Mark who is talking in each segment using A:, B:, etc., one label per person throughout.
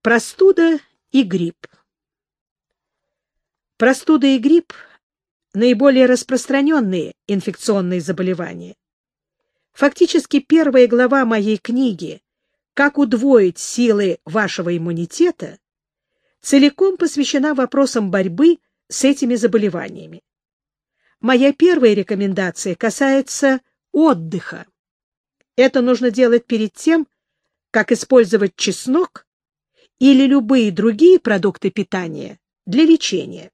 A: Простуда и грипп. Простуда и грипп – наиболее распространенные инфекционные заболевания. Фактически первая глава моей книги «Как удвоить силы вашего иммунитета» целиком посвящена вопросам борьбы с этими заболеваниями. Моя первая рекомендация касается отдыха. Это нужно делать перед тем, как использовать чеснок или любые другие продукты питания для лечения.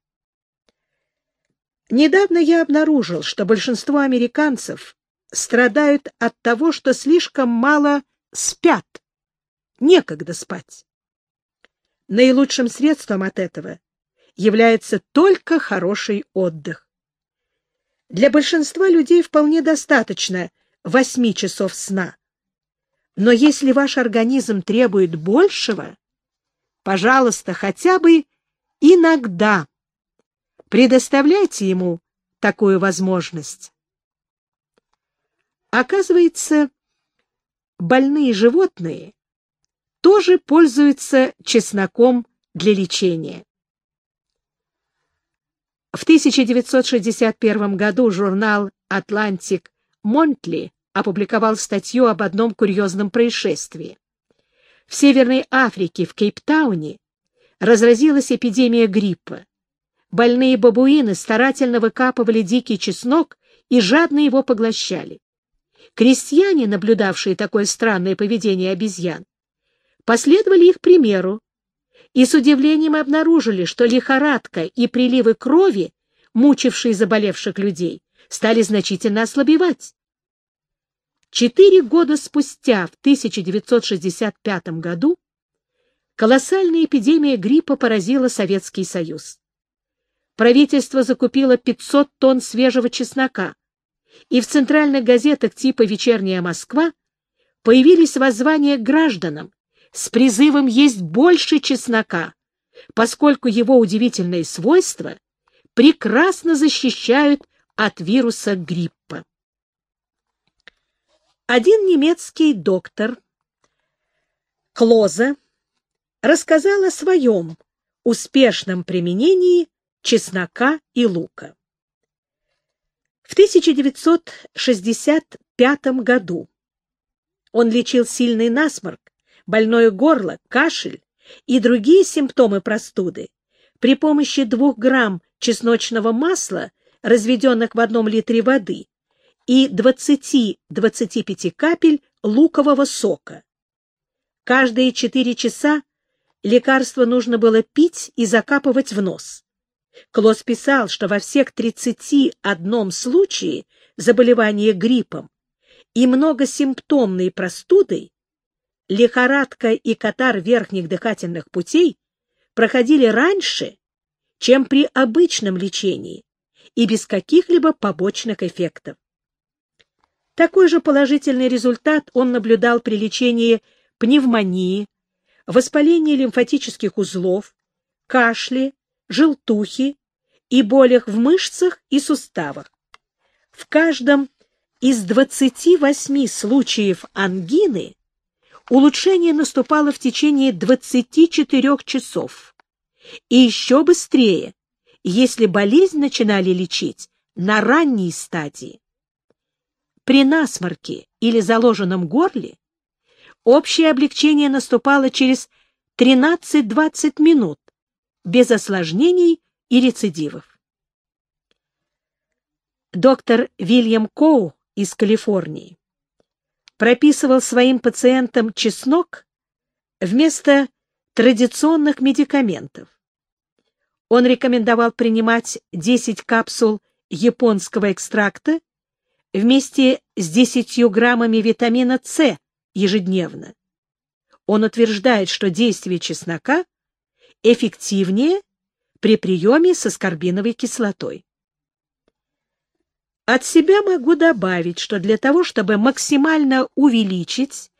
A: Недавно я обнаружил, что большинство американцев страдают от того, что слишком мало спят. Некогда спать. Наилучшим средством от этого является только хороший отдых. Для большинства людей вполне достаточно 8 часов сна. Но если ваш организм требует большего, пожалуйста, хотя бы иногда предоставляйте ему такую возможность. Оказывается, больные животные тоже пользуются чесноком для лечения. В 1961 году журнал «Атлантик Монтли» опубликовал статью об одном курьезном происшествии. В Северной Африке, в Кейптауне, разразилась эпидемия гриппа. Больные бабуины старательно выкапывали дикий чеснок и жадно его поглощали. Крестьяне, наблюдавшие такое странное поведение обезьян, последовали их примеру и с удивлением обнаружили, что лихорадка и приливы крови, мучившие заболевших людей, стали значительно ослабевать. Четыре года спустя, в 1965 году, колоссальная эпидемия гриппа поразила Советский Союз. Правительство закупило 500 тонн свежего чеснока, и в центральных газетах типа «Вечерняя Москва» появились воззвания гражданам, с призывом есть больше чеснока, поскольку его удивительные свойства прекрасно защищают от вируса гриппа. Один немецкий доктор Клоза рассказал о своем успешном применении чеснока и лука. В 1965 году он лечил сильный насморк больное горло, кашель и другие симптомы простуды при помощи двух грамм чесночного масла, разведенных в одном литре воды, и 20-25 капель лукового сока. Каждые 4 часа лекарство нужно было пить и закапывать в нос. Клосс писал, что во всех 31 случае заболевания гриппом и многосимптомной простудой лихорадка и катар верхних дыхательных путей проходили раньше, чем при обычном лечении и без каких-либо побочных эффектов. Такой же положительный результат он наблюдал при лечении пневмонии, воспалении лимфатических узлов, кашле, желтухи и болях в мышцах и суставах. В каждом из 28 случаев ангины улучшение наступало в течение 24 часов. И еще быстрее, если болезнь начинали лечить на ранней стадии. При насморке или заложенном горле общее облегчение наступало через 13-20 минут, без осложнений и рецидивов. Доктор Вильям Коу из Калифорнии прописывал своим пациентам чеснок вместо традиционных медикаментов. Он рекомендовал принимать 10 капсул японского экстракта вместе с 10 граммами витамина С ежедневно. Он утверждает, что действие чеснока эффективнее при приеме с аскорбиновой кислотой. От себя могу добавить, что для того, чтобы максимально увеличить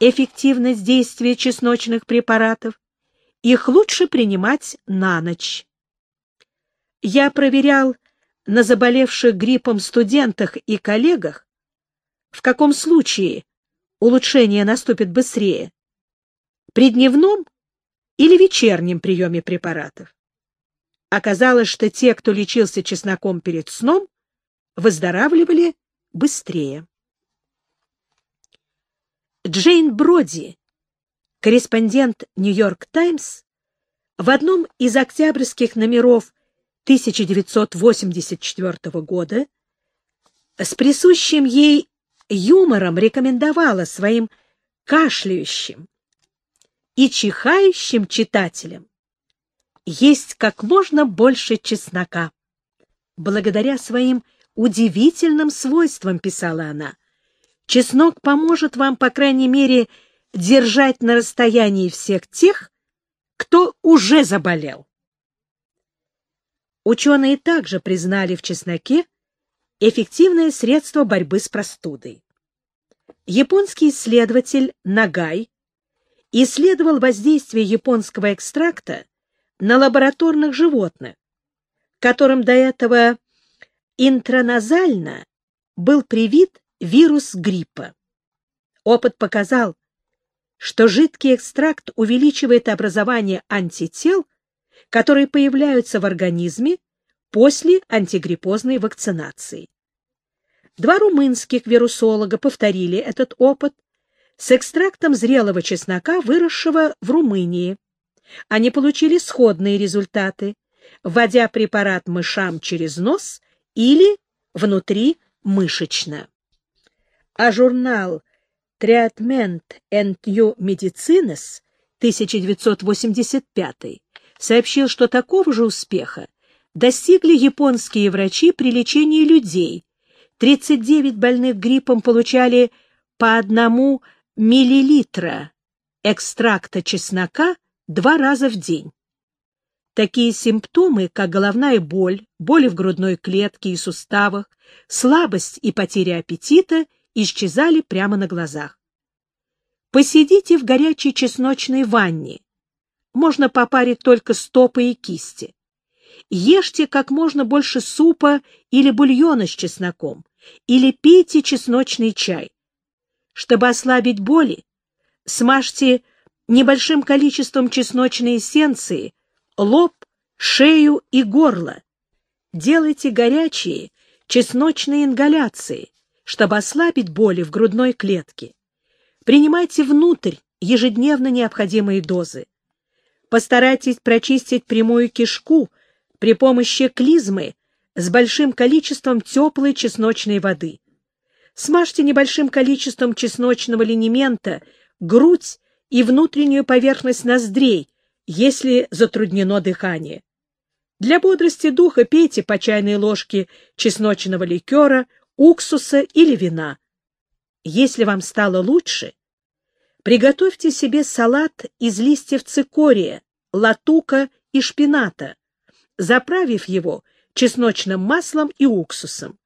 A: эффективность действия чесночных препаратов, их лучше принимать на ночь. Я проверял на заболевших гриппом студентах и коллегах, в каком случае улучшение наступит быстрее, при дневном или вечернем приеме препаратов. Оказалось, что те, кто лечился чесноком перед сном, выздоравливали быстрее. Джейн Броди, корреспондент «Нью-Йорк Таймс», в одном из октябрьских номеров 1984 года с присущим ей юмором рекомендовала своим кашляющим и чихающим читателям есть как можно больше чеснока. Благодаря своим удивительным свойствам, писала она, чеснок поможет вам, по крайней мере, держать на расстоянии всех тех, кто уже заболел. Ученые также признали в чесноке эффективное средство борьбы с простудой. Японский исследователь Нагай исследовал воздействие японского экстракта на лабораторных животных, которым до этого интраназально был привит вирус гриппа. Опыт показал, что жидкий экстракт увеличивает образование антител, которые появляются в организме после антигриппозной вакцинации. Два румынских вирусолога повторили этот опыт с экстрактом зрелого чеснока, выросшего в Румынии. Они получили сходные результаты, вводя препарат мышам через нос или внутри мышечно. А журнал Treatment and New Medicines 1985 сообщил, что такого же успеха достигли японские врачи при лечении людей. 39 больных гриппом получали по одному миллилитра экстракта чеснока два раза в день. Такие симптомы, как головная боль, боли в грудной клетке и суставах, слабость и потеря аппетита, исчезали прямо на глазах. Посидите в горячей чесночной ванне. Можно попарить только стопы и кисти. Ешьте как можно больше супа или бульона с чесноком, или пейте чесночный чай. Чтобы ослабить боли, смажьте небольшим количеством чесночной эссенции лоб, шею и горло. Делайте горячие чесночные ингаляции, чтобы ослабить боли в грудной клетке. Принимайте внутрь ежедневно необходимые дозы. Постарайтесь прочистить прямую кишку при помощи клизмы с большим количеством теплой чесночной воды. Смажьте небольшим количеством чесночного линемента грудь и внутреннюю поверхность ноздрей, если затруднено дыхание. Для бодрости духа пейте по чайной ложке чесночного ликера, уксуса или вина. Если вам стало лучше, приготовьте себе салат из листьев цикория, латука и шпината, заправив его чесночным маслом и уксусом.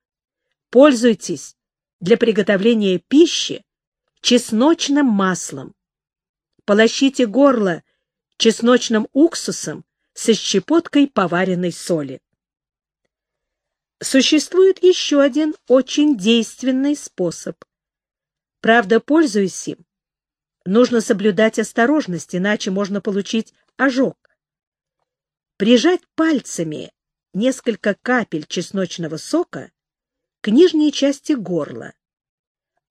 A: Пользуйтесь для приготовления пищи чесночным маслом полощите горло чесночным уксусом со щепоткой поваренной соли. Существует еще один очень действенный способ. Правда, пользуясь им, нужно соблюдать осторожность, иначе можно получить ожог. Прижать пальцами несколько капель чесночного сока к нижней части горла,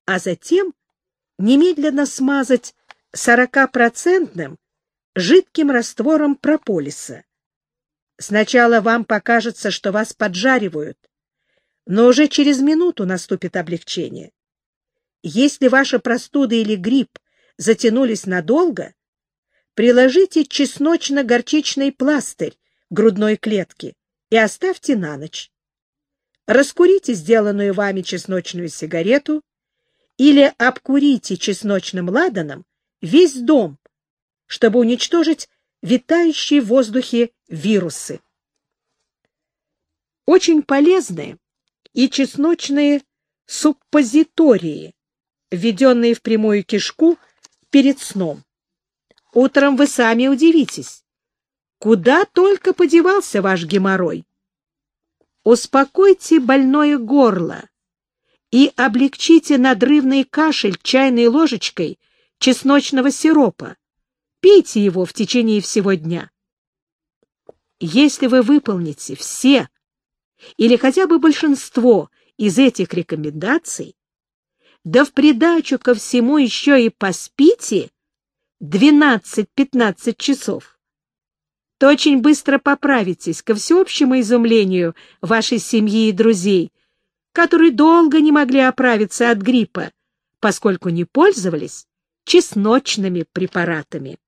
A: а затем немедленно смазать 40% жидким раствором прополиса. Сначала вам покажется, что вас поджаривают, но уже через минуту наступит облегчение. Если ваша простуда или грипп затянулись надолго, приложите чесночно-горчичный пластырь грудной клетки и оставьте на ночь. Раскурите сделанную вами чесночную сигарету или обкурите чесночным ладаном весь дом, чтобы уничтожить витающие в воздухе вирусы. Очень полезны и чесночные суппозитории, введенные в прямую кишку перед сном. Утром вы сами удивитесь, куда только подевался ваш геморрой. Успокойте больное горло и облегчите надрывный кашель чайной ложечкой чесночного сиропа, пейте его в течение всего дня. Если вы выполните все или хотя бы большинство из этих рекомендаций, да в придачу ко всему еще и поспите 12-15 часов, то очень быстро поправитесь ко всеобщему изумлению вашей семьи и друзей, которые долго не могли оправиться от гриппа, поскольку не пользовались чесночными препаратами.